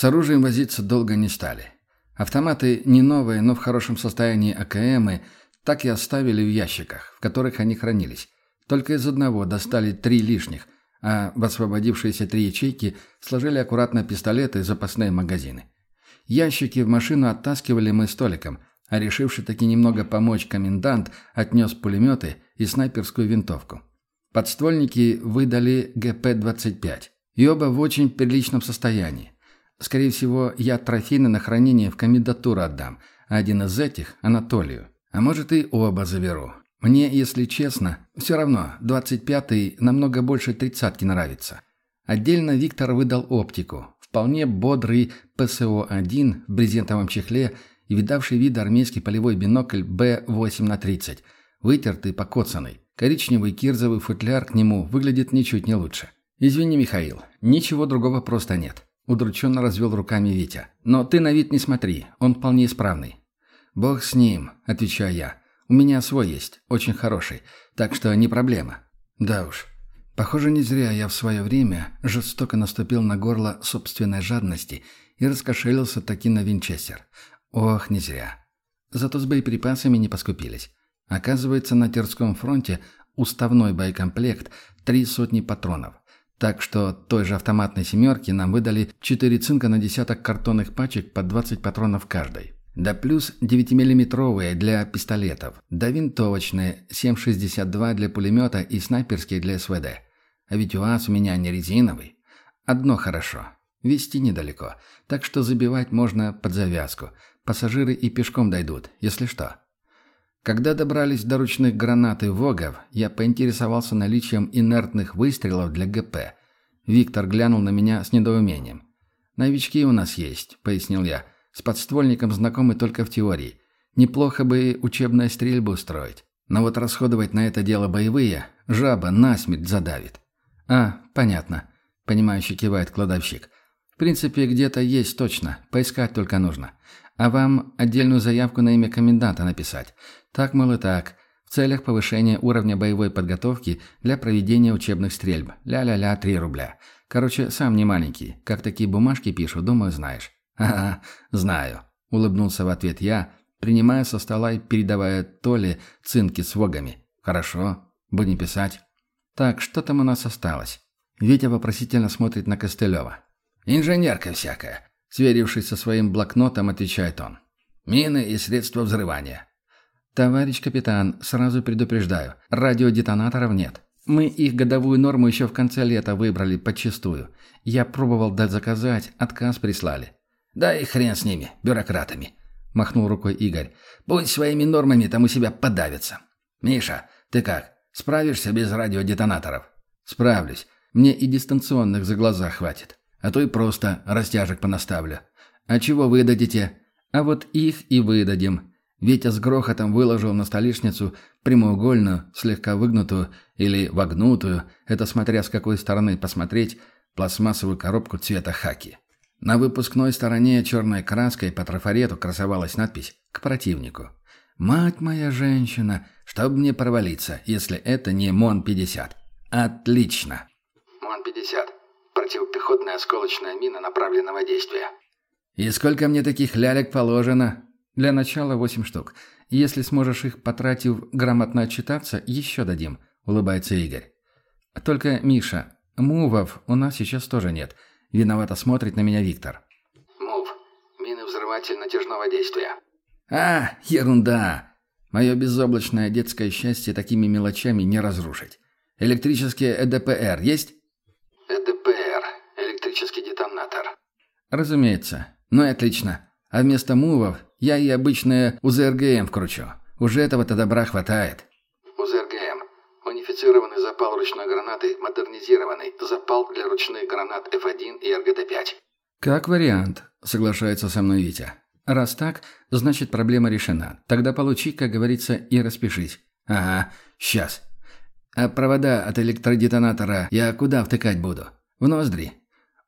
С оружием возиться долго не стали. Автоматы не новые, но в хорошем состоянии АКМы так и оставили в ящиках, в которых они хранились. Только из одного достали три лишних, а в освободившиеся три ячейки сложили аккуратно пистолеты и запасные магазины. Ящики в машину оттаскивали мы столиком, а решивший таки немного помочь комендант отнес пулеметы и снайперскую винтовку. Подствольники выдали ГП-25, и оба в очень приличном состоянии. Скорее всего, я трофейны на хранение в комендатуру отдам, а один из этих – Анатолию. А может и оба заберу. Мне, если честно, все равно, 25-й намного больше тридцатки нравится. Отдельно Виктор выдал оптику. Вполне бодрый ПСО-1 в брезентовом чехле и видавший вид армейский полевой бинокль Б8 на 30, вытертый, покоцанный. Коричневый кирзовый футляр к нему выглядит ничуть не лучше. «Извини, Михаил, ничего другого просто нет», – удрученно развел руками Витя. «Но ты на вид не смотри, он вполне исправный». «Бог с ним», – отвечаю я. «У меня свой есть, очень хороший, так что не проблема». «Да уж, Похоже, не зря я в свое время жестоко наступил на горло собственной жадности и раскошелился таки на винчестер. Ох, не зря. Зато с боеприпасами не поскупились. Оказывается, на Терском фронте уставной боекомплект – три сотни патронов. Так что той же автоматной «семерки» нам выдали четыре цинка на десяток картонных пачек по 20 патронов каждой. Да плюс 9-миллиметровые для пистолетов. Да винтовочные 7,62 для пулемета и снайперские для СВД. А ведь УАЗ у меня не резиновый. Одно хорошо. Вести недалеко. Так что забивать можно под завязку. Пассажиры и пешком дойдут, если что. Когда добрались до ручных гранат и ВОГов, я поинтересовался наличием инертных выстрелов для ГП. Виктор глянул на меня с недоумением. «Новички у нас есть», — пояснил я. «С подствольником знакомы только в теории. Неплохо бы учебную стрельбу устроить. Но вот расходовать на это дело боевые жаба насмерть задавит». «А, понятно», — понимающе кивает кладовщик. «В принципе, где-то есть точно. Поискать только нужно. А вам отдельную заявку на имя коменданта написать. Так, мол, и так. В целях повышения уровня боевой подготовки для проведения учебных стрельб. Ля-ля-ля, три рубля. Короче, сам не маленький. Как такие бумажки пишу, думаю, знаешь. «Ага, знаю», — улыбнулся в ответ я, принимая со стола и передавая Толе цинки с вогами. «Хорошо, будем писать». «Так, что там у нас осталось?» Витя вопросительно смотрит на Костылева. «Инженерка всякая», — сверившись со своим блокнотом, отвечает он. «Мины и средства взрывания. «Товарищ капитан, сразу предупреждаю, радиодетонаторов нет. Мы их годовую норму еще в конце лета выбрали подчистую. Я пробовал дать заказать, отказ прислали». «Да и хрен с ними, бюрократами», — махнул рукой Игорь. «Будь своими нормами там у себя подавятся. Миша, ты как, справишься без радиодетонаторов?» «Справлюсь. Мне и дистанционных за глаза хватит. А то и просто растяжек понаставлю. А чего вы дадите?» «А вот их и выдадим», Витя с грохотом выложил на столешницу прямоугольную, слегка выгнутую или вогнутую, это смотря с какой стороны посмотреть, пластмассовую коробку цвета хаки. На выпускной стороне черной краской по трафарету красовалась надпись «К противнику». «Мать моя женщина, чтоб мне провалиться, если это не МОН-50». Отлично. МОН-50. Противопехотная осколочная мина направленного действия. «И сколько мне таких лялек положено?» Для начала восемь штук. Если сможешь их, потратив, грамотно отчитаться, еще дадим», — улыбается Игорь. «Только, Миша, мувов у нас сейчас тоже нет. Виновато смотрит на меня Виктор». «Мув. Мины взрыватель-натяжного действия». «А, ерунда. Мое безоблачное детское счастье такими мелочами не разрушить. Электрические ЭДПР есть?» «Разумеется. Ну и отлично. А вместо мувов я и обычное УЗРГМ вкручу. Уже этого-то добра хватает. УЗРГМ. Унифицированный запал ручной гранаты, модернизированный. Запал для ручных гранат F1 и РГД-5. Как вариант, соглашается со мной Витя. Раз так, значит проблема решена. Тогда получи, как говорится, и распишись. Ага, сейчас. А провода от электродетонатора я куда втыкать буду? В ноздри?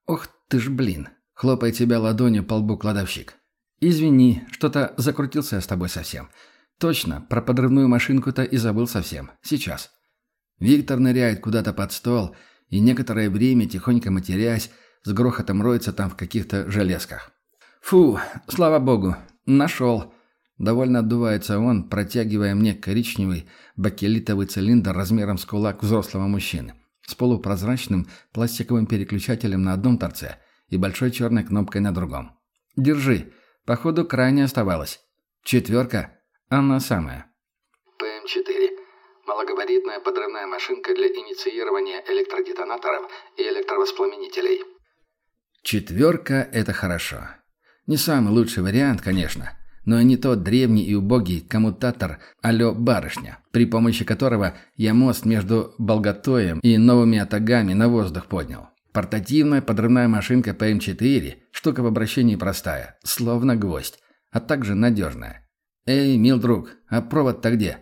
Ох ты ж блин. Хлопает себя ладонью по лбу кладовщик. «Извини, что-то закрутился я с тобой совсем. Точно, про подрывную машинку-то и забыл совсем. Сейчас». Виктор ныряет куда-то под стол и некоторое время, тихонько матерясь, с грохотом роется там в каких-то железках. «Фу, слава богу, нашел!» Довольно отдувается он, протягивая мне коричневый бакелитовый цилиндр размером с кулак взрослого мужчины, с полупрозрачным пластиковым переключателем на одном торце и большой черной кнопкой на другом. «Держи. Походу, крайне оставалось. Четверка. Она самая». ПМ-4. Малогабаритная подрывная машинка для инициирования электродетонаторов и электровоспламенителей. Четверка – это хорошо. Не самый лучший вариант, конечно, но и не тот древний и убогий коммутатор алё барышня, при помощи которого я мост между Болготоем и новыми атагами на воздух поднял. Портативная подрывная машинка ПМ-4, штука в обращении простая, словно гвоздь, а также надежная. «Эй, мил друг, а провод-то где?»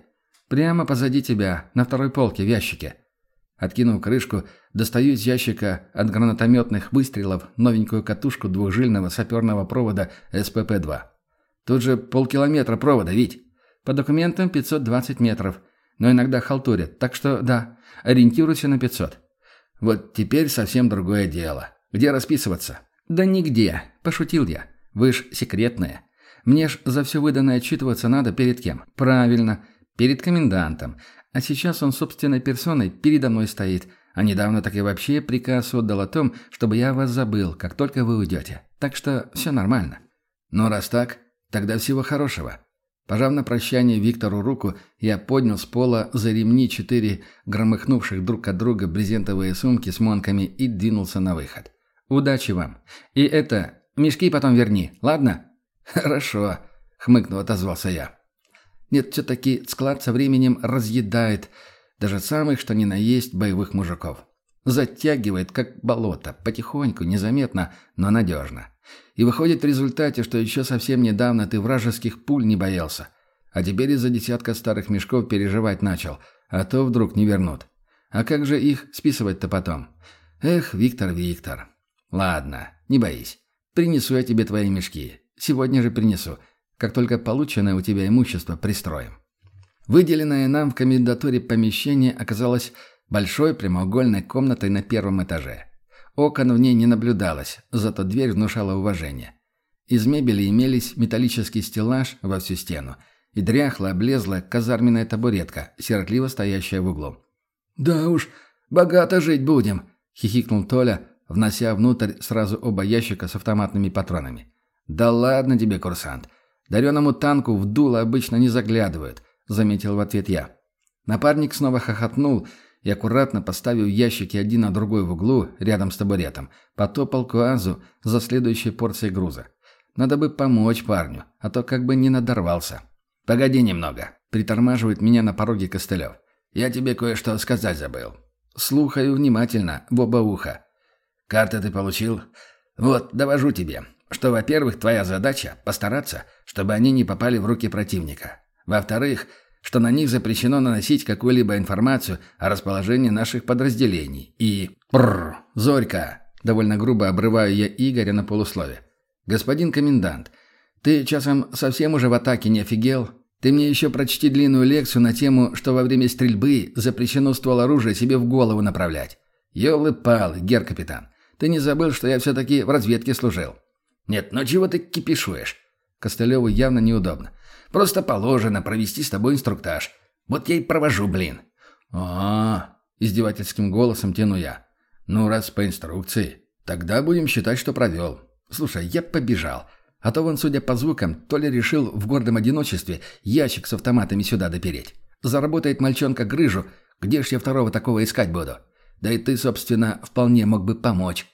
«Прямо позади тебя, на второй полке, в ящике». Откинув крышку, достаю из ящика от гранатометных выстрелов новенькую катушку двухжильного саперного провода СПП-2. Тут же полкилометра провода, ведь. По документам 520 метров, но иногда халтурят, так что да, ориентируйся на 500. Вот теперь совсем другое дело. Где расписываться? Да нигде, пошутил я. Вы ж секретные. Мне ж за все выданное отчитываться надо перед кем? Правильно, перед комендантом. А сейчас он собственной персоной передо мной стоит. А недавно так и вообще приказ отдал о том, чтобы я вас забыл, как только вы уйдете. Так что все нормально. Но раз так, тогда всего хорошего. Пожав на прощание Виктору руку, я поднял с пола за ремни четыре громыхнувших друг от друга брезентовые сумки с монками и двинулся на выход. «Удачи вам! И это, мешки потом верни, ладно?» «Хорошо», — хмыкнул, отозвался я. Нет, все-таки склад со временем разъедает даже самых, что ни на есть, боевых мужиков. Затягивает, как болото, потихоньку, незаметно, но надежно. И выходит в результате, что еще совсем недавно ты вражеских пуль не боялся, а теперь из-за десятка старых мешков переживать начал, а то вдруг не вернут. А как же их списывать-то потом? Эх, Виктор, Виктор. Ладно, не боись. Принесу я тебе твои мешки. Сегодня же принесу как только полученное у тебя имущество пристроим. Выделенное нам в комендатуре помещение оказалось большой прямоугольной комнатой на первом этаже. Окон в ней не наблюдалось, зато дверь внушала уважение. Из мебели имелись металлический стеллаж во всю стену и дряхлая, облезлая казарменная табуретка, сиротливо стоящая в углу. «Да уж, богато жить будем», — хихикнул Толя, внося внутрь сразу оба ящика с автоматными патронами. «Да ладно тебе, курсант. Дареному танку в дуло обычно не заглядывают», — заметил в ответ я. Напарник снова хохотнул и, аккуратно поставив ящики один на другой в углу, рядом с табуретом, потопал к за следующей порцией груза. Надо бы помочь парню, а то как бы не надорвался. «Погоди немного», — притормаживает меня на пороге Костылев. «Я тебе кое-что сказать забыл». «Слухаю внимательно, в оба уха». «Карты ты получил?» «Вот, довожу тебе что, во-первых, твоя задача – постараться, чтобы они не попали в руки противника. Во-вторых, что на них запрещено наносить какую-либо информацию о расположении наших подразделений. И... Прррр, Зорька! Довольно грубо обрываю я Игоря на полуслове. Господин комендант, ты часом совсем уже в атаке не офигел? Ты мне еще прочти длинную лекцию на тему, что во время стрельбы запрещено ствол оружия себе в голову направлять. Ёлы-палы, гер-капитан, ты не забыл, что я все-таки в разведке служил? «Нет, ну чего ты кипишуешь?» Костылеву явно неудобно. «Просто положено провести с тобой инструктаж. Вот я и провожу, блин». «А-а-а!» издевательским голосом тяну я. «Ну, раз по инструкции, тогда будем считать, что провел. Слушай, я побежал. А то вон, судя по звукам, Толя решил в гордом одиночестве ящик с автоматами сюда допереть. Заработает мальчонка грыжу, где ж я второго такого искать буду? Да и ты, собственно, вполне мог бы помочь».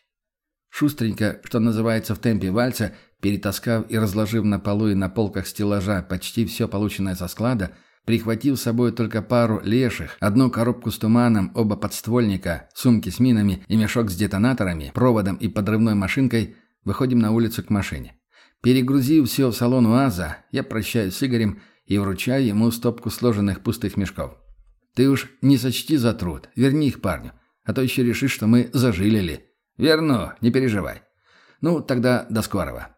Шустренько, что называется в темпе вальса, перетаскав и разложив на полу и на полках стеллажа почти все полученное со склада, прихватив с собой только пару леших, одну коробку с туманом, оба подствольника, сумки с минами и мешок с детонаторами, проводом и подрывной машинкой, выходим на улицу к машине. Перегрузив все в салон УАЗа, я прощаюсь с Игорем и вручаю ему стопку сложенных пустых мешков. «Ты уж не сочти за труд, верни их парню, а то еще решишь, что мы зажилили». «Верну, не переживай. Ну, тогда до скорого».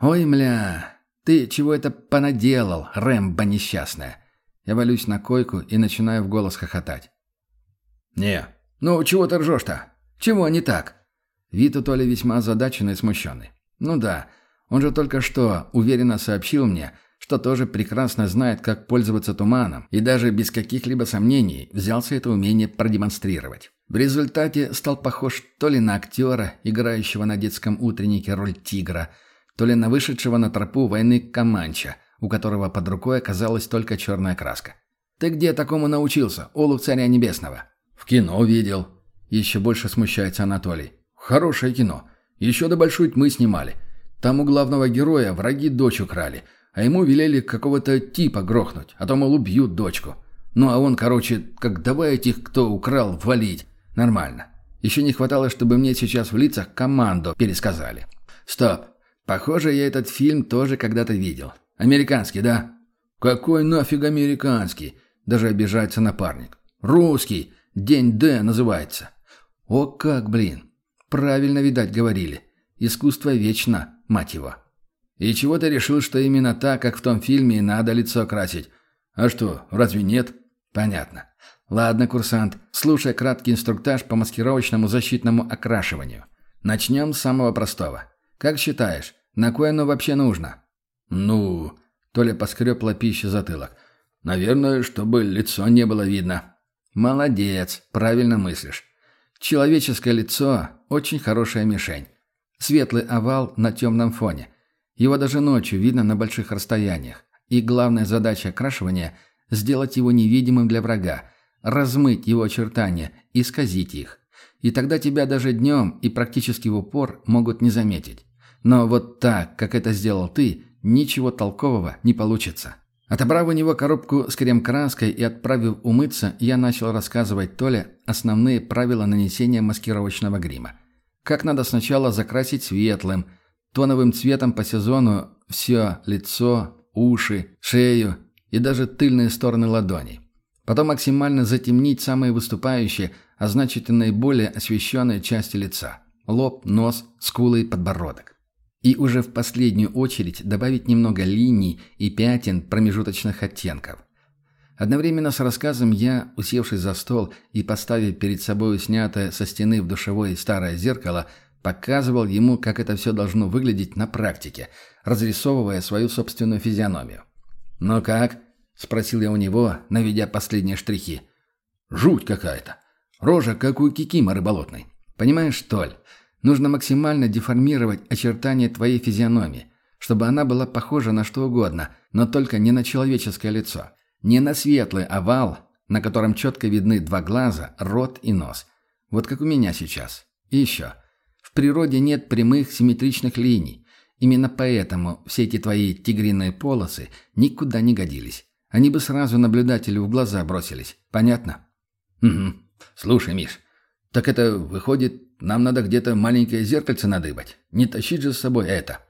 «Ой, мля, ты чего это понаделал, Рэмбо несчастная?» Я валюсь на койку и начинаю в голос хохотать. «Не, ну чего ты ржешь-то? Чего не так?» Вид у Толи весьма озадаченный и смущенный. Ну да, он же только что уверенно сообщил мне, что тоже прекрасно знает, как пользоваться туманом, и даже без каких-либо сомнений взялся это умение продемонстрировать. В результате стал похож то ли на актера, играющего на детском утреннике роль тигра, то ли на вышедшего на тропу войны Каманча, у которого под рукой оказалась только черная краска. «Ты где такому научился, Олух Царя Небесного?» «В кино видел». Еще больше смущается Анатолий. «Хорошее кино. Еще до Большой Тьмы снимали. Там у главного героя враги дочь украли, а ему велели какого-то типа грохнуть, а то, мол, убьют дочку. Ну а он, короче, как давай этих, кто украл, валить. Нормально. Еще не хватало, чтобы мне сейчас в лицах команду пересказали. Стоп. Похоже, я этот фильм тоже когда-то видел. Американский, да? Какой нафиг американский? Даже обижается напарник. Русский. День Д называется. О как, блин. Правильно, видать, говорили. Искусство вечно, мать его. И чего ты решил, что именно так, как в том фильме, и надо лицо красить? А что, разве нет? Понятно. Ладно, курсант, слушай краткий инструктаж по маскировочному защитному окрашиванию. Начнем с самого простого. Как считаешь, на кое оно вообще нужно? Ну, Толя поскреб лапище затылок. Наверное, чтобы лицо не было видно. Молодец, правильно мыслишь. Человеческое лицо – очень хорошая мишень. Светлый овал на темном фоне. Его даже ночью видно на больших расстояниях. И главная задача окрашивания – сделать его невидимым для врага, размыть его очертания, исказить их. И тогда тебя даже днем и практически в упор могут не заметить. Но вот так, как это сделал ты, ничего толкового не получится. Отобрав у него коробку с крем-краской и отправив умыться, я начал рассказывать Толе основные правила нанесения маскировочного грима. Как надо сначала закрасить светлым, тоновым цветом по сезону все лицо, уши, шею и даже тыльные стороны ладоней. Потом максимально затемнить самые выступающие, а значит и наиболее освещенные части лица – лоб, нос, скулы и подбородок. И уже в последнюю очередь добавить немного линий и пятен промежуточных оттенков. Одновременно с рассказом я, усевшись за стол и поставив перед собой снятое со стены в душевой старое зеркало, показывал ему, как это все должно выглядеть на практике, разрисовывая свою собственную физиономию. «Ну как?» – спросил я у него, наведя последние штрихи. «Жуть какая-то. Рожа, как у кикиморы болотной. Понимаешь, Толь, Нужно максимально деформировать очертания твоей физиономии, чтобы она была похожа на что угодно, но только не на человеческое лицо. Не на светлый овал, на котором четко видны два глаза, рот и нос. Вот как у меня сейчас. И еще. В природе нет прямых симметричных линий. Именно поэтому все эти твои тигриные полосы никуда не годились. Они бы сразу наблюдателю в глаза бросились. Понятно? Угу. Слушай, Миш, так это выходит, нам надо где-то маленькое зеркальце надыбать. Не тащить же с собой это.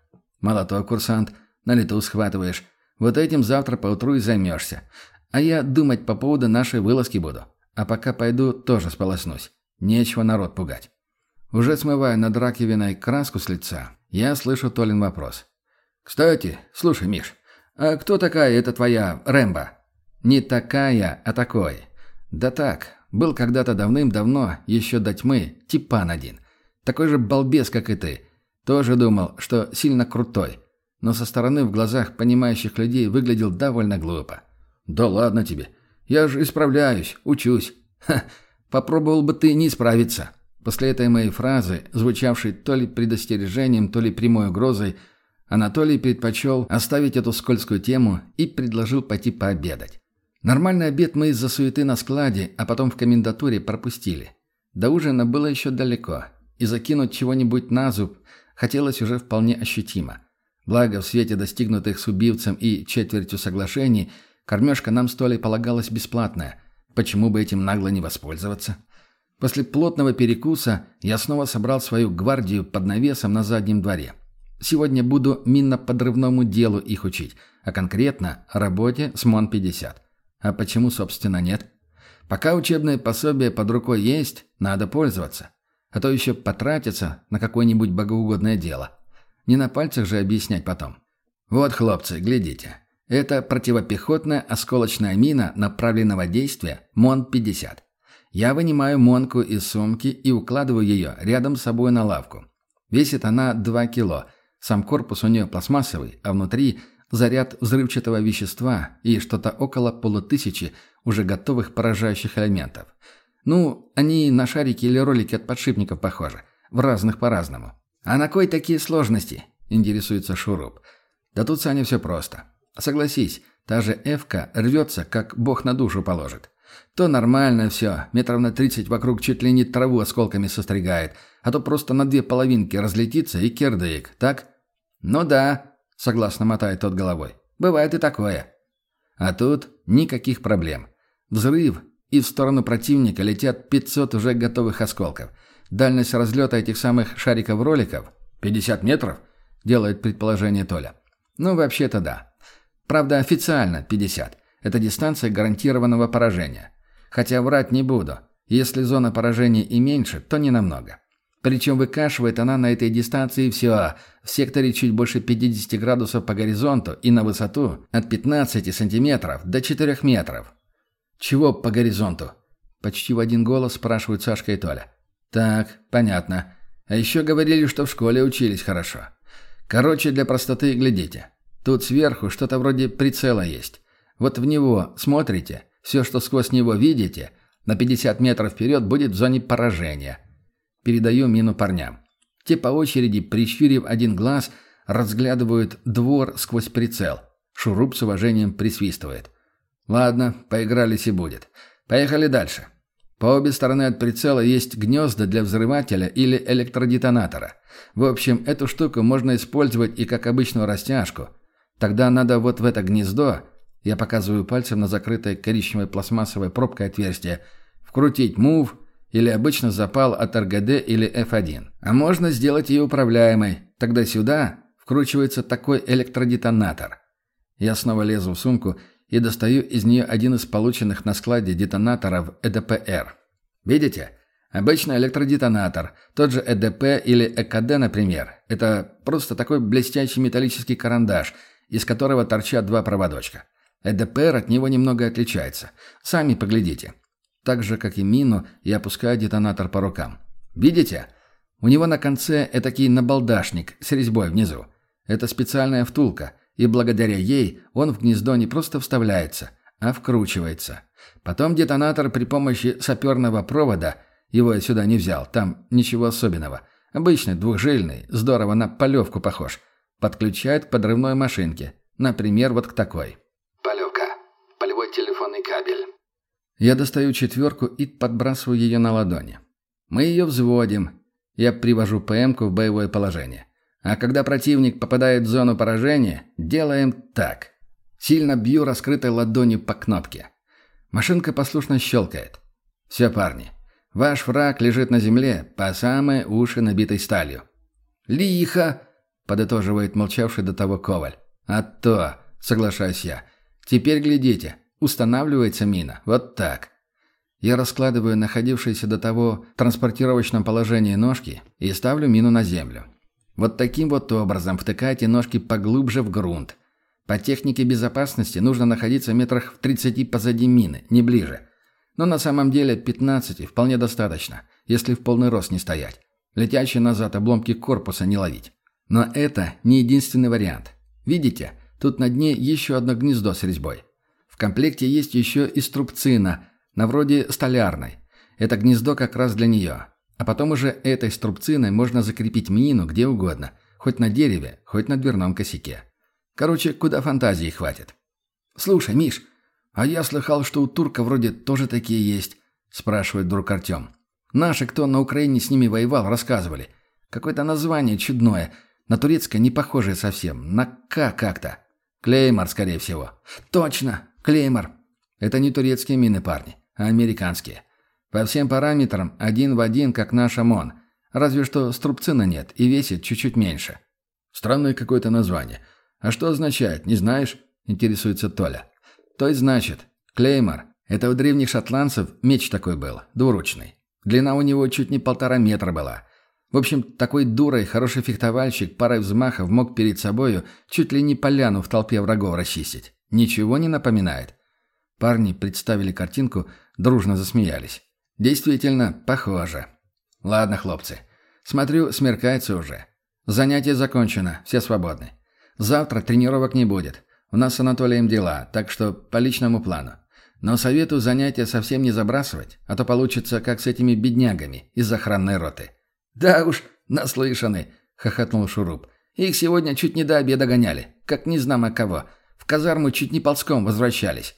Молоток, курсант. На лету схватываешь. Вот этим завтра поутру и займешься. А я думать по поводу нашей вылазки буду. А пока пойду, тоже сполоснусь. Нечего народ пугать. Уже смывая над раковиной краску с лица, я слышу Толин вопрос. «Кстати, слушай, Миш, а кто такая эта твоя Рэмбо?» «Не такая, а такой». «Да так, был когда-то давным-давно, еще до тьмы, типан один. Такой же балбес, как и ты. Тоже думал, что сильно крутой. Но со стороны в глазах понимающих людей выглядел довольно глупо. «Да ладно тебе. Я же исправляюсь, учусь. Ха, попробовал бы ты не справиться». После этой моей фразы, звучавшей то ли предостережением, то ли прямой угрозой, Анатолий предпочел оставить эту скользкую тему и предложил пойти пообедать. Нормальный обед мы из-за суеты на складе, а потом в комендатуре пропустили. До ужина было еще далеко, и закинуть чего-нибудь на зуб хотелось уже вполне ощутимо. Благо, в свете достигнутых с убивцем и четвертью соглашений, кормежка нам с Толей полагалась бесплатная. Почему бы этим нагло не воспользоваться? После плотного перекуса я снова собрал свою гвардию под навесом на заднем дворе. Сегодня буду минно-подрывному делу их учить, а конкретно работе с МОН-50. А почему, собственно, нет? Пока учебное пособие под рукой есть, надо пользоваться. А то еще потратиться на какое-нибудь богоугодное дело. Не на пальцах же объяснять потом. Вот, хлопцы, глядите. Это противопехотная осколочная мина направленного действия МОН-50. Я вынимаю монку из сумки и укладываю ее рядом с собой на лавку. Весит она 2 кило. Сам корпус у нее пластмассовый, а внутри заряд взрывчатого вещества и что-то около полутысячи уже готовых поражающих элементов. Ну, они на шарики или ролики от подшипников похожи. В разных по-разному. «А на кой такие сложности?» – интересуется Шуруп. «Да тут, Саня, все просто. Согласись, та же Эвка рвется, как бог на душу положит. То нормально все, метров на тридцать вокруг чуть ли не траву осколками состригает, а то просто на две половинки разлетится и кердык, так? Ну да, согласно мотает тот головой. Бывает и такое. А тут никаких проблем. Взрыв, и в сторону противника летят 500 уже готовых осколков. Дальность разлета этих самых шариков-роликов – 50 метров, делает предположение Толя. Ну, вообще-то да. Правда, официально 50. Это дистанция гарантированного поражения. Хотя врать не буду. Если зона поражения и меньше, то не намного. Причем выкашивает она на этой дистанции все, в секторе чуть больше 50 градусов по горизонту и на высоту от 15 сантиметров до 4 метров. «Чего по горизонту?» Почти в один голос спрашивают Сашка и Толя. «Так, понятно. А еще говорили, что в школе учились хорошо. Короче, для простоты глядите. Тут сверху что-то вроде прицела есть. Вот в него смотрите, все, что сквозь него видите, на 50 метров вперед будет в зоне поражения. Передаю мину парням. Те по очереди, прищурив один глаз, разглядывают двор сквозь прицел. Шуруп с уважением присвистывает. «Ладно, поигрались и будет. Поехали дальше. По обе стороны от прицела есть гнезда для взрывателя или электродетонатора. В общем, эту штуку можно использовать и как обычную растяжку. Тогда надо вот в это гнездо я показываю пальцем на закрытое коричневой пластмассовой пробкой отверстие. Вкрутить мув или обычно запал от РГД или F1. А можно сделать ее управляемой. Тогда сюда вкручивается такой электродетонатор. Я снова лезу в сумку и достаю из нее один из полученных на складе детонаторов ЭДПР. Видите? Обычный электродетонатор, тот же ЭДП или ЭКД, например. Это просто такой блестящий металлический карандаш, из которого торчат два проводочка. ЭДПР от него немного отличается. Сами поглядите. Так же, как и мину, я опускаю детонатор по рукам. Видите? У него на конце этакий набалдашник с резьбой внизу. Это специальная втулка, и благодаря ей он в гнездо не просто вставляется, а вкручивается. Потом детонатор при помощи саперного провода, его я сюда не взял, там ничего особенного, обычный двухжильный, здорово на полевку похож, подключает к подрывной машинке, например, вот к такой. Я достаю четверку и подбрасываю ее на ладони. Мы ее взводим. Я привожу ПМку в боевое положение. А когда противник попадает в зону поражения, делаем так. Сильно бью раскрытой ладонью по кнопке. Машинка послушно щелкает. Все, парни. Ваш враг лежит на земле, по самые уши набитой сталью. «Лихо!» — подытоживает молчавший до того Коваль. «А то!» — соглашаюсь я. «Теперь глядите. Устанавливается мина. Вот так. Я раскладываю находившиеся до того в транспортировочном положении ножки и ставлю мину на землю. Вот таким вот образом втыкайте ножки поглубже в грунт. По технике безопасности нужно находиться метрах в 30 позади мины, не ближе. Но на самом деле 15 вполне достаточно, если в полный рост не стоять. Летящие назад обломки корпуса не ловить. Но это не единственный вариант. Видите, тут на дне еще одно гнездо с резьбой комплекте есть еще и струбцина, на вроде столярной. Это гнездо как раз для нее. А потом уже этой струбциной можно закрепить мину где угодно. Хоть на дереве, хоть на дверном косяке. Короче, куда фантазии хватит. «Слушай, Миш, а я слыхал, что у турка вроде тоже такие есть», – спрашивает вдруг Артем. «Наши, кто на Украине с ними воевал, рассказывали. Какое-то название чудное, на турецкое не похожее совсем, на «К» как-то. Клеймор, скорее всего». «Точно! Клеймор. Это не турецкие мины, парни, а американские. По всем параметрам один в один, как наш ОМОН. Разве что струбцина нет и весит чуть-чуть меньше. Странное какое-то название. А что означает, не знаешь? Интересуется Толя. То есть значит, клеймор. Это у древних шотландцев меч такой был, двуручный. Длина у него чуть не полтора метра была. В общем, такой дурой хороший фехтовальщик парой взмахов мог перед собою чуть ли не поляну в толпе врагов расчистить. Ничего не напоминает. Парни представили картинку, дружно засмеялись. Действительно, похоже. Ладно, хлопцы. Смотрю, смеркается уже. Занятие закончено, все свободны. Завтра тренировок не будет. У нас с Анатолием дела, так что по личному плану. Но советую занятия совсем не забрасывать, а то получится, как с этими беднягами из охранной роты. «Да уж, наслышаны», — хохотнул Шуруп. «Их сегодня чуть не до обеда гоняли, как не знамо кого. Казарму чуть не ползком возвращались».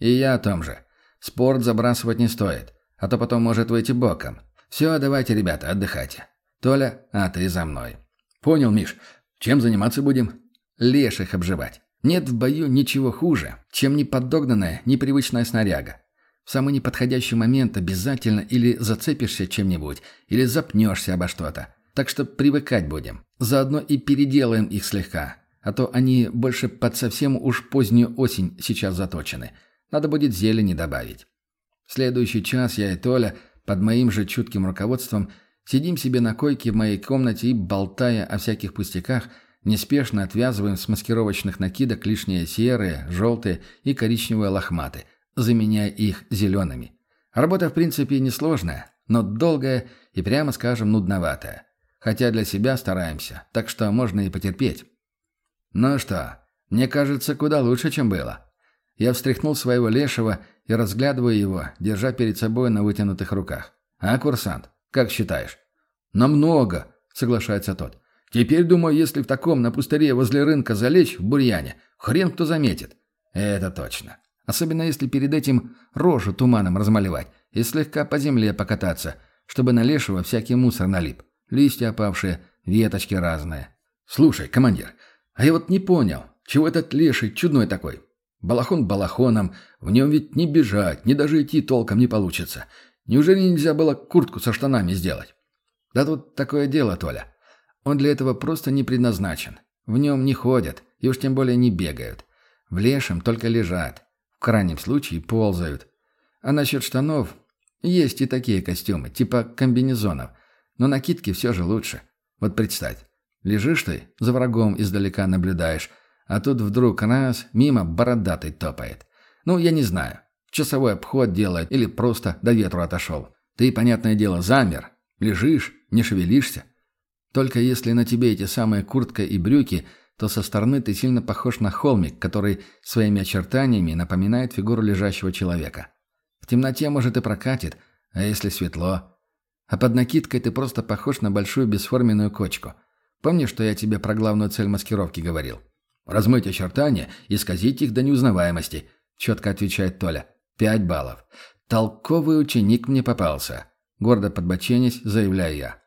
«И я о том же. Спорт забрасывать не стоит, а то потом может выйти боком. Все, давайте, ребята, отдыхайте. Толя, а ты за мной». «Понял, Миш. Чем заниматься будем?» «Леших обживать. Нет в бою ничего хуже, чем неподогнанная, непривычная снаряга. В самый неподходящий момент обязательно или зацепишься чем-нибудь, или запнешься обо что-то. Так что привыкать будем. Заодно и переделаем их слегка. А то они больше под совсем уж позднюю осень сейчас заточены. Надо будет зелени добавить. В следующий час я и Толя, под моим же чутким руководством, сидим себе на койке в моей комнате и, болтая о всяких пустяках, Неспешно отвязываем с маскировочных накидок лишние серые, желтые и коричневые лохматы, заменяя их зелеными. Работа, в принципе, несложная, но долгая и, прямо скажем, нудноватая. Хотя для себя стараемся, так что можно и потерпеть. Ну что, мне кажется, куда лучше, чем было. Я встряхнул своего лешего и разглядываю его, держа перед собой на вытянутых руках. «А, курсант, как считаешь?» «Намного», — соглашается тот. Теперь, думаю, если в таком на пустыре возле рынка залечь в бурьяне, хрен кто заметит. Это точно. Особенно если перед этим рожу туманом размалевать и слегка по земле покататься, чтобы на лешего всякий мусор налип. Листья опавшие, веточки разные. Слушай, командир, а я вот не понял, чего этот леший чудной такой? Балахон балахоном, в нем ведь не бежать, ни даже идти толком не получится. Неужели нельзя было куртку со штанами сделать? Да тут такое дело, Толя. Он для этого просто не предназначен. В нем не ходят, и уж тем более не бегают. В лешем только лежат. В крайнем случае ползают. А насчет штанов... Есть и такие костюмы, типа комбинезонов. Но накидки все же лучше. Вот представь. Лежишь ты, за врагом издалека наблюдаешь, а тут вдруг раз, мимо бородатый топает. Ну, я не знаю. Часовой обход делает или просто до ветру отошел. Ты, понятное дело, замер. Лежишь, не шевелишься. Только если на тебе эти самые куртка и брюки, то со стороны ты сильно похож на холмик, который своими очертаниями напоминает фигуру лежащего человека. В темноте, может, и прокатит, а если светло? А под накидкой ты просто похож на большую бесформенную кочку. Помнишь, что я тебе про главную цель маскировки говорил? «Размыть очертания и исказить их до неузнаваемости», — четко отвечает Толя. «Пять баллов. Толковый ученик мне попался», — гордо подбоченясь, заявляю я.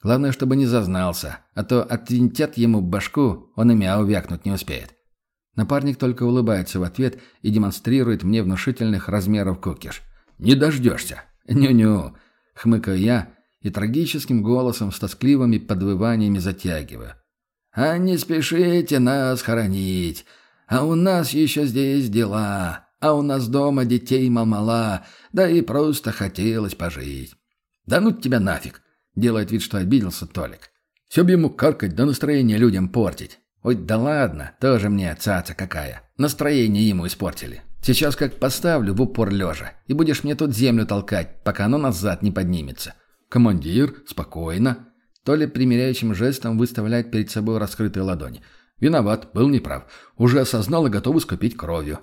Главное, чтобы не зазнался, а то отвинтят ему башку, он и мяу вякнуть не успеет. Напарник только улыбается в ответ и демонстрирует мне внушительных размеров кукиш. «Не дождешься!» «Ню-ню!» — хмыкаю я и трагическим голосом с тоскливыми подвываниями затягиваю. «А не спешите нас хоронить! А у нас еще здесь дела! А у нас дома детей мало-мало, да и просто хотелось пожить!» «Да ну тебя нафиг!» Делает вид, что обиделся Толик. Все бы ему каркать, да настроение людям портить. Ой, да ладно, тоже мне цаца какая. Настроение ему испортили. Сейчас как поставлю в упор лежа, и будешь мне тут землю толкать, пока оно назад не поднимется. Командир, спокойно. Толя примиряющим жестом выставляет перед собой раскрытые ладони. Виноват, был неправ. Уже осознал и готов искупить кровью.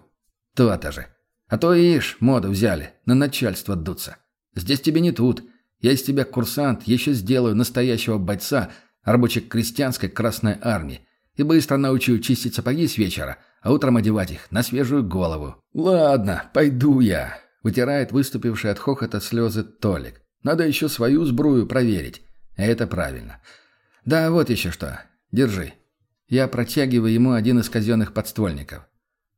То-то же. А то, ишь, моду взяли, на начальство дуться. Здесь тебе не тут. Я из тебя, курсант, еще сделаю настоящего бойца рабоче-крестьянской Красной Армии и быстро научу чистить сапоги с вечера, а утром одевать их на свежую голову. Ладно, пойду я. Вытирает выступивший от хохота слезы Толик. Надо еще свою сбрую проверить. Это правильно. Да, вот еще что. Держи. Я протягиваю ему один из казенных подствольников.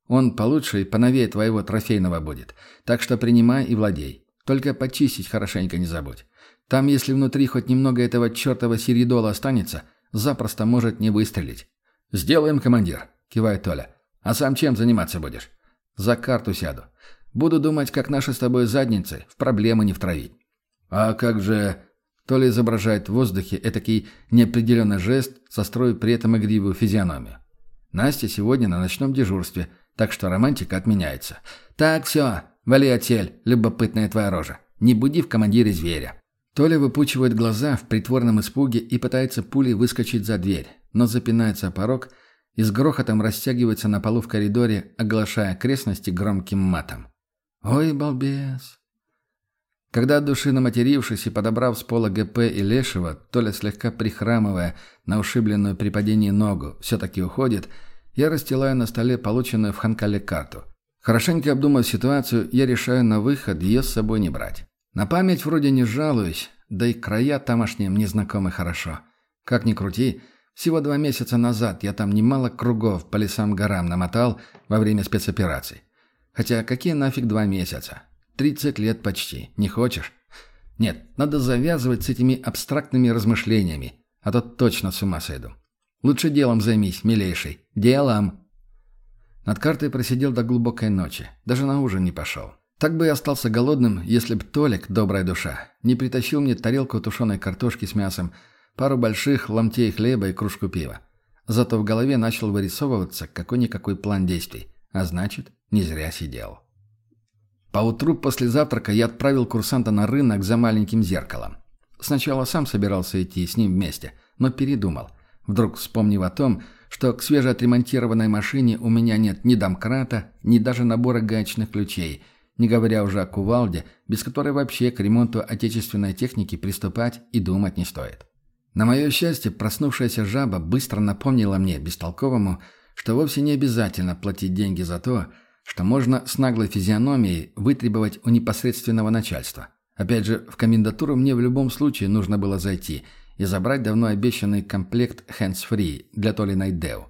Он получше и поновее твоего трофейного будет. Так что принимай и владей. Только почистить хорошенько не забудь. Там, если внутри хоть немного этого чертова сиридола останется, запросто может не выстрелить. «Сделаем, командир», — кивает Толя. «А сам чем заниматься будешь?» «За карту сяду. Буду думать, как наши с тобой задницы в проблемы не втравить». «А как же...» Толя изображает в воздухе этакий неопределенный жест, состроив при этом игривую физиономию. «Настя сегодня на ночном дежурстве, так что романтика отменяется. Так, все, вали отсель, любопытная твоя рожа. Не буди в командире зверя. Толя выпучивает глаза в притворном испуге и пытается пулей выскочить за дверь, но запинается о порог и с грохотом растягивается на полу в коридоре, оглашая окрестности громким матом. «Ой, балбес!» Когда от души наматерившись и подобрав с пола ГП и Лешего, Толя, слегка прихрамывая на ушибленную при падении ногу, все-таки уходит, я расстилаю на столе полученную в Ханкале карту. Хорошенько обдумав ситуацию, я решаю на выход ее с собой не брать. На память вроде не жалуюсь, да и края тамошние мне знакомы хорошо. Как ни крути, всего два месяца назад я там немало кругов по лесам-горам намотал во время спецопераций. Хотя какие нафиг два месяца? Тридцать лет почти. Не хочешь? Нет, надо завязывать с этими абстрактными размышлениями, а то точно с ума сойду. Лучше делом займись, милейший. Делом. Над картой просидел до глубокой ночи. Даже на ужин не пошел. Так бы и остался голодным, если б Толик, добрая душа, не притащил мне тарелку тушеной картошки с мясом, пару больших ломтей хлеба и кружку пива. Зато в голове начал вырисовываться какой-никакой план действий. А значит, не зря сидел. Поутру после завтрака я отправил курсанта на рынок за маленьким зеркалом. Сначала сам собирался идти с ним вместе, но передумал. Вдруг вспомнив о том, что к свежеотремонтированной машине у меня нет ни домкрата, ни даже набора гаечных ключей – не говоря уже о кувалде, без которой вообще к ремонту отечественной техники приступать и думать не стоит. На мое счастье, проснувшаяся жаба быстро напомнила мне, бестолковому, что вовсе не обязательно платить деньги за то, что можно с наглой физиономией вытребовать у непосредственного начальства. Опять же, в комендатуру мне в любом случае нужно было зайти и забрать давно обещанный комплект hands-free для Толиной Део.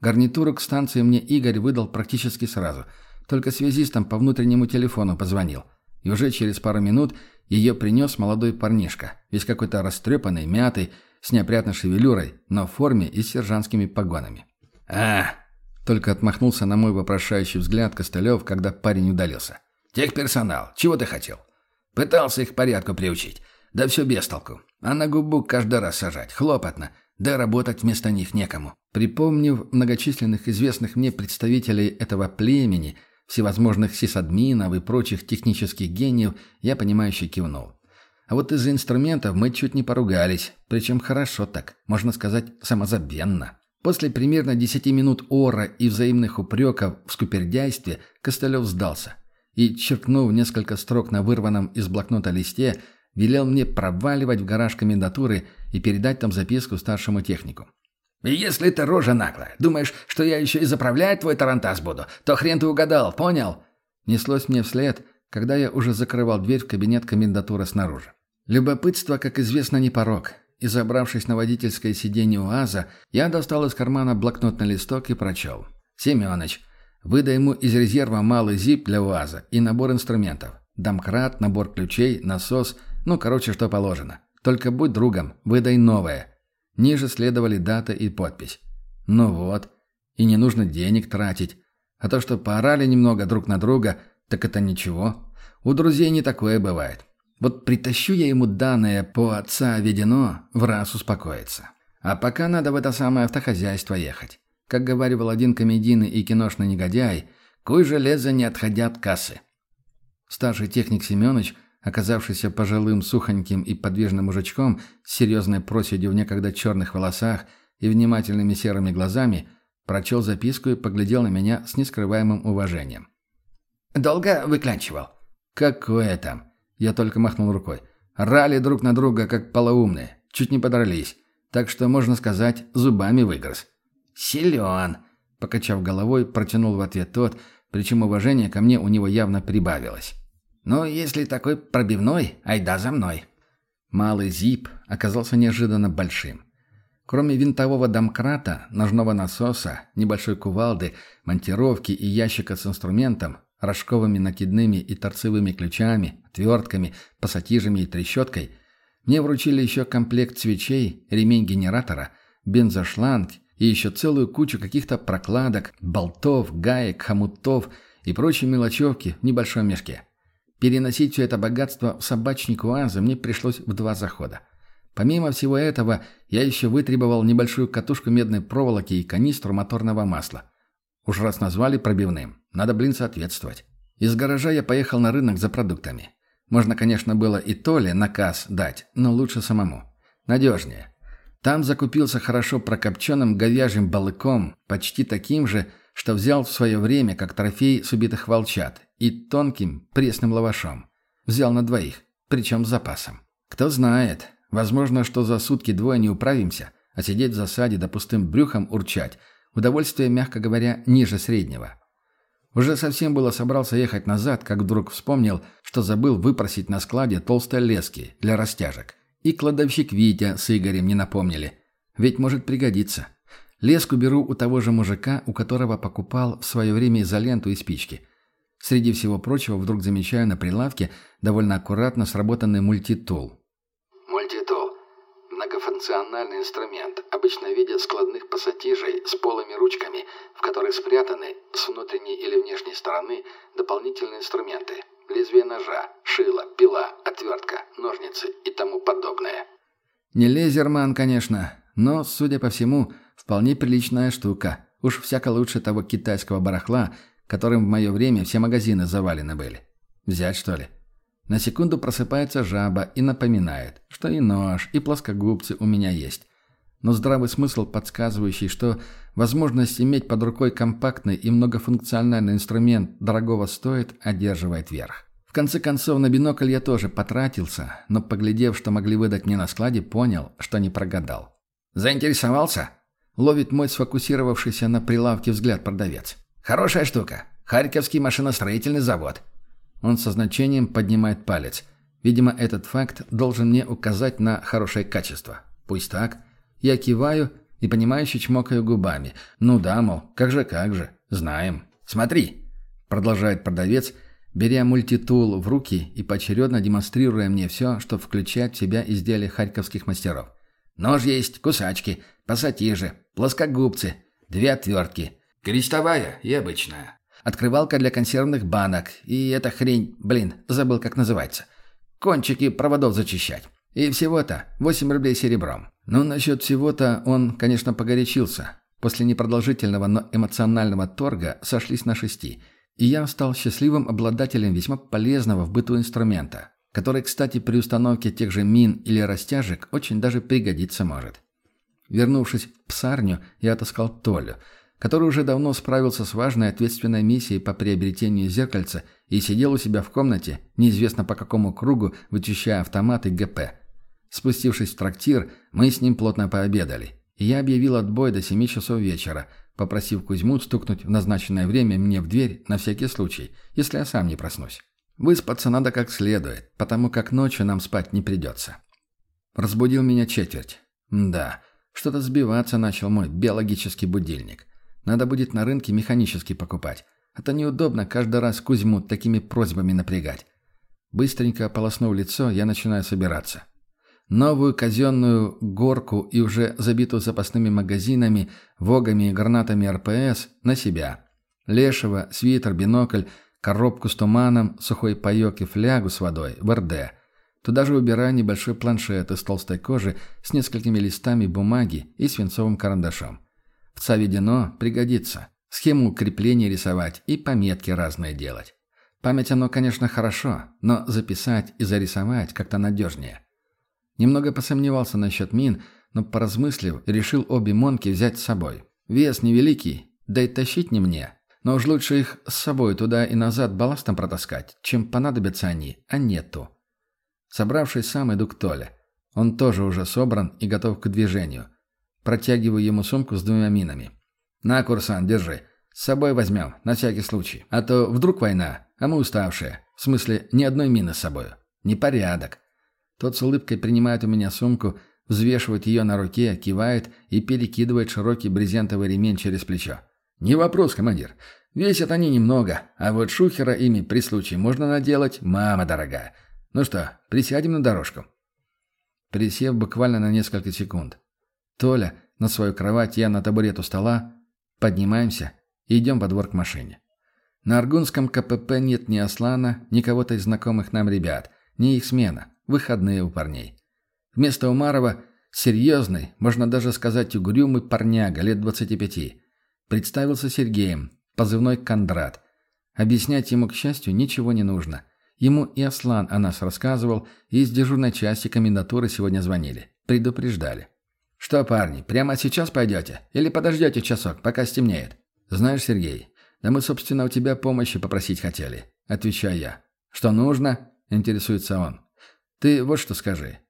Гарнитуру к станции мне Игорь выдал практически сразу – только связистам по внутреннему телефону позвонил. И уже через пару минут ее принес молодой парнишка, весь какой-то растрепанный, мятый, с неопрятной шевелюрой, но в форме и с сержантскими погонами. «А!» — только отмахнулся на мой вопрошающий взгляд Костылев, когда парень удалился. «Техперсонал, чего ты хотел?» «Пытался их порядку приучить. Да все без толку. А на губу каждый раз сажать. Хлопотно. Да работать вместо них некому». Припомнив многочисленных известных мне представителей этого племени, всевозможных сисадминов и прочих технических гениев, я понимающе кивнул. А вот из-за инструментов мы чуть не поругались, причем хорошо так, можно сказать, самозабвенно. После примерно 10 минут ора и взаимных упреков в скупердяйстве Костылев сдался и, черкнув несколько строк на вырванном из блокнота листе, велел мне проваливать в гараж комендатуры и передать там записку старшему технику. Если ты рожа наглая, думаешь, что я еще и заправлять твой тарантас буду, то хрен ты угадал, понял?» Неслось мне вслед, когда я уже закрывал дверь в кабинет комендатуры снаружи. Любопытство, как известно, не порог. И забравшись на водительское сиденье УАЗа, я достал из кармана блокнотный листок и прочел. «Семёныч, выдай ему из резерва малый зип для УАЗа и набор инструментов. Домкрат, набор ключей, насос, ну, короче, что положено. Только будь другом, выдай новое. Ниже следовали дата и подпись. Ну вот. И не нужно денег тратить. А то, что поорали немного друг на друга, так это ничего. У друзей не такое бывает. Вот притащу я ему данные по отца ведено, в раз успокоится. А пока надо в это самое автохозяйство ехать. Как говорил один комедийный и киношный негодяй, куй железо не отходя от кассы. Старший техник Семенович – оказавшийся пожилым, сухоньким и подвижным мужичком с серьезной проседью в некогда черных волосах и внимательными серыми глазами, прочел записку и поглядел на меня с нескрываемым уважением. «Долго выклянчивал?» «Какое там?» Я только махнул рукой. Рали друг на друга, как полоумные. Чуть не подрались. Так что, можно сказать, зубами выгрыз. «Силен!» Покачав головой, протянул в ответ тот, причем уважение ко мне у него явно прибавилось. Но если такой пробивной, айда за мной. Малый зип оказался неожиданно большим. Кроме винтового домкрата, ножного насоса, небольшой кувалды, монтировки и ящика с инструментом, рожковыми накидными и торцевыми ключами, отвертками, пассатижами и трещоткой, мне вручили еще комплект свечей, ремень генератора, бензошланг и еще целую кучу каких-то прокладок, болтов, гаек, хомутов и прочей мелочевки в небольшом мешке. Переносить все это богатство в собачник УАЗа мне пришлось в два захода. Помимо всего этого, я еще вытребовал небольшую катушку медной проволоки и канистру моторного масла. Уж раз назвали пробивным, надо, блин, соответствовать. Из гаража я поехал на рынок за продуктами. Можно, конечно, было и Толе наказ дать, но лучше самому. Надежнее. Там закупился хорошо прокопченным говяжьим балыком, почти таким же, что взял в свое время как трофей с убитых волчат, и тонким пресным лавашом. Взял на двоих, причем с запасом. Кто знает, возможно, что за сутки двое не управимся, а сидеть в засаде да пустым брюхом урчать – удовольствие, мягко говоря, ниже среднего. Уже совсем было собрался ехать назад, как вдруг вспомнил, что забыл выпросить на складе толстой лески для растяжек. И кладовщик Витя с Игорем не напомнили. Ведь может пригодиться. Леску беру у того же мужика, у которого покупал в свое время изоленту и спички. Среди всего прочего вдруг замечаю на прилавке довольно аккуратно сработанный. Мультитул. Многофункциональный инструмент, обычно в виде складных пассатижей с полыми ручками, в которых спрятаны с внутренней или внешней стороны дополнительные инструменты. Лезвие ножа, шило, пила, отвертка, ножницы и тому подобное. Не лезерман, конечно, но, судя по всему, вполне приличная штука. Уж всяко лучше того китайского барахла, которым в мое время все магазины завалены были. Взять, что ли? На секунду просыпается жаба и напоминает, что и нож, и плоскогубцы у меня есть. Но здравый смысл, подсказывающий, что возможность иметь под рукой компактный и многофункциональный инструмент дорогого стоит, одерживает верх. В конце концов, на бинокль я тоже потратился, но, поглядев, что могли выдать мне на складе, понял, что не прогадал. «Заинтересовался?» — ловит мой сфокусировавшийся на прилавке взгляд продавец. «Хорошая штука. Харьковский машиностроительный завод. Он со значением поднимает палец. Видимо, этот факт должен мне указать на хорошее качество. Пусть так. Я киваю и понимающе чмокаю губами. Ну да, мол, как же, как же. Знаем. Смотри, продолжает продавец, беря мультитул в руки и поочередно демонстрируя мне все, что включает в себя изделия харьковских мастеров. Нож есть, кусачки, пассатижи, плоскогубцы, две отвертки. Крестовая и обычная. Открывалка для консервных банок. И эта хрень, блин, забыл, как называется. Кончики проводов зачищать. И всего-то 8 рублей серебром. Ну, насчет всего-то он, конечно, погорячился. После непродолжительного, но эмоционального торга сошлись на шести. И я стал счастливым обладателем весьма полезного в быту инструмента, который, кстати, при установке тех же мин или растяжек очень даже пригодиться может. Вернувшись в псарню, я отыскал Толю – который уже давно справился с важной ответственной миссией по приобретению зеркальца и сидел у себя в комнате, неизвестно по какому кругу, вычищая автомат и ГП. Спустившись в трактир, мы с ним плотно пообедали, и я объявил отбой до 7 часов вечера, попросив Кузьму стукнуть в назначенное время мне в дверь на всякий случай, если я сам не проснусь. Выспаться надо как следует, потому как ночью нам спать не придется. Разбудил меня четверть. Да, что-то сбиваться начал мой биологический будильник. Надо будет на рынке механически покупать. Это неудобно каждый раз Кузьму такими просьбами напрягать. Быстренько ополоснув лицо, я начинаю собираться. Новую казенную горку и уже забитую запасными магазинами, вогами и гранатами РПС на себя. Лешего, свитер, бинокль, коробку с туманом, сухой паек и флягу с водой в РД. Туда же убираю небольшой планшет из толстой кожи с несколькими листами бумаги и свинцовым карандашом. В Цаведино пригодится. Схему укрепления рисовать и пометки разные делать. Память оно, конечно, хорошо, но записать и зарисовать как-то надежнее. Немного посомневался насчет мин, но, поразмыслив, решил обе монки взять с собой. Вес невеликий, да и тащить не мне. Но уж лучше их с собой туда и назад балластом протаскать, чем понадобятся они, а нету. Собравшись сам, иду к Толе. Он тоже уже собран и готов к движению. Протягиваю ему сумку с двумя минами. «На, курсант, держи. С собой возьмем, на всякий случай. А то вдруг война, а мы уставшие. В смысле, ни одной мины с собой. Непорядок». Тот с улыбкой принимает у меня сумку, взвешивает ее на руке, кивает и перекидывает широкий брезентовый ремень через плечо. «Не вопрос, командир. Весят они немного, а вот шухера ими при случае можно наделать, мама дорогая. Ну что, присядем на дорожку?» Присев буквально на несколько секунд. Толя на свою кровать, я на табурет у стола. Поднимаемся и идем во двор к машине. На Аргунском КПП нет ни Аслана, ни кого-то из знакомых нам ребят, ни их смена, выходные у парней. Вместо Умарова серьезный, можно даже сказать угрюмый парняга лет 25. Представился Сергеем, позывной Кондрат. Объяснять ему, к счастью, ничего не нужно. Ему и Аслан о нас рассказывал, и из дежурной части комендатуры сегодня звонили. Предупреждали. «Что, парни, прямо сейчас пойдете? Или подождете часок, пока стемнеет?» «Знаешь, Сергей, да мы, собственно, у тебя помощи попросить хотели», — отвечаю я. «Что нужно?» — интересуется он. «Ты вот что скажи.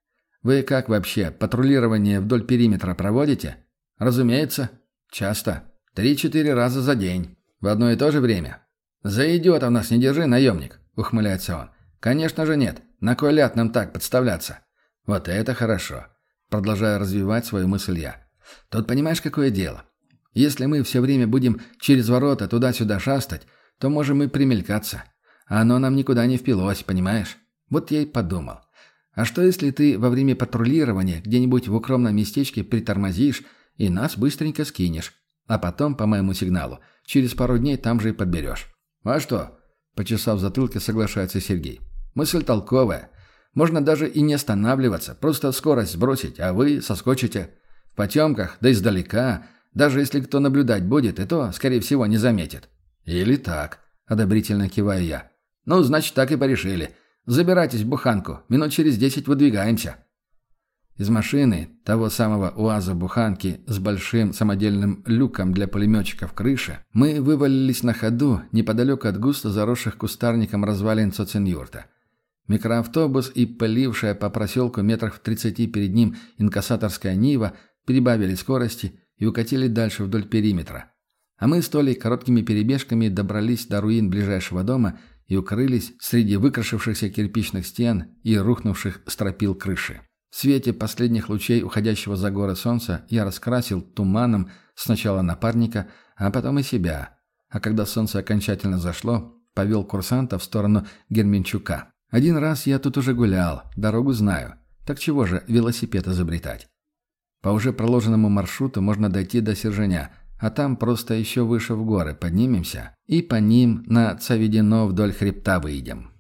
Вы как вообще, патрулирование вдоль периметра проводите?» «Разумеется. Часто. Три-четыре раза за день. В одно и то же время. «За идиота нас не держи, наемник», — ухмыляется он. «Конечно же нет. На кой ляд нам так подставляться?» «Вот это хорошо», — продолжаю развивать свою мысль я. «Тут понимаешь, какое дело? Если мы все время будем через ворота туда-сюда шастать, то можем и примелькаться. А оно нам никуда не впилось, понимаешь? Вот я и подумал. А что если ты во время патрулирования где-нибудь в укромном местечке притормозишь и нас быстренько скинешь, а потом, по моему сигналу, через пару дней там же и подберешь?» «А что?» – почесав затылки, соглашается Сергей. «Мысль толковая. Можно даже и не останавливаться, просто скорость сбросить, а вы соскочите. В потемках, да издалека, даже если кто наблюдать будет, и то, скорее всего, не заметит». «Или так», – одобрительно киваю я. «Ну, значит, так и порешили. Забирайтесь в буханку, минут через десять выдвигаемся». Из машины, того самого УАЗа-буханки с большим самодельным люком для пулеметчиков крыши, мы вывалились на ходу неподалеку от густо заросших кустарником развалин социнюрта. Микроавтобус и пылившая по проселку метрах в тридцати перед ним инкассаторская Нива прибавили скорости и укатили дальше вдоль периметра. А мы с Толей короткими перебежками добрались до руин ближайшего дома и укрылись среди выкрашившихся кирпичных стен и рухнувших стропил крыши. В свете последних лучей уходящего за горы солнца я раскрасил туманом сначала напарника, а потом и себя. А когда солнце окончательно зашло, повел курсанта в сторону Герменчука. Один раз я тут уже гулял, дорогу знаю. Так чего же велосипед изобретать? По уже проложенному маршруту можно дойти до Сержаня, а там просто еще выше в горы поднимемся и по ним на Цаведино вдоль хребта выйдем.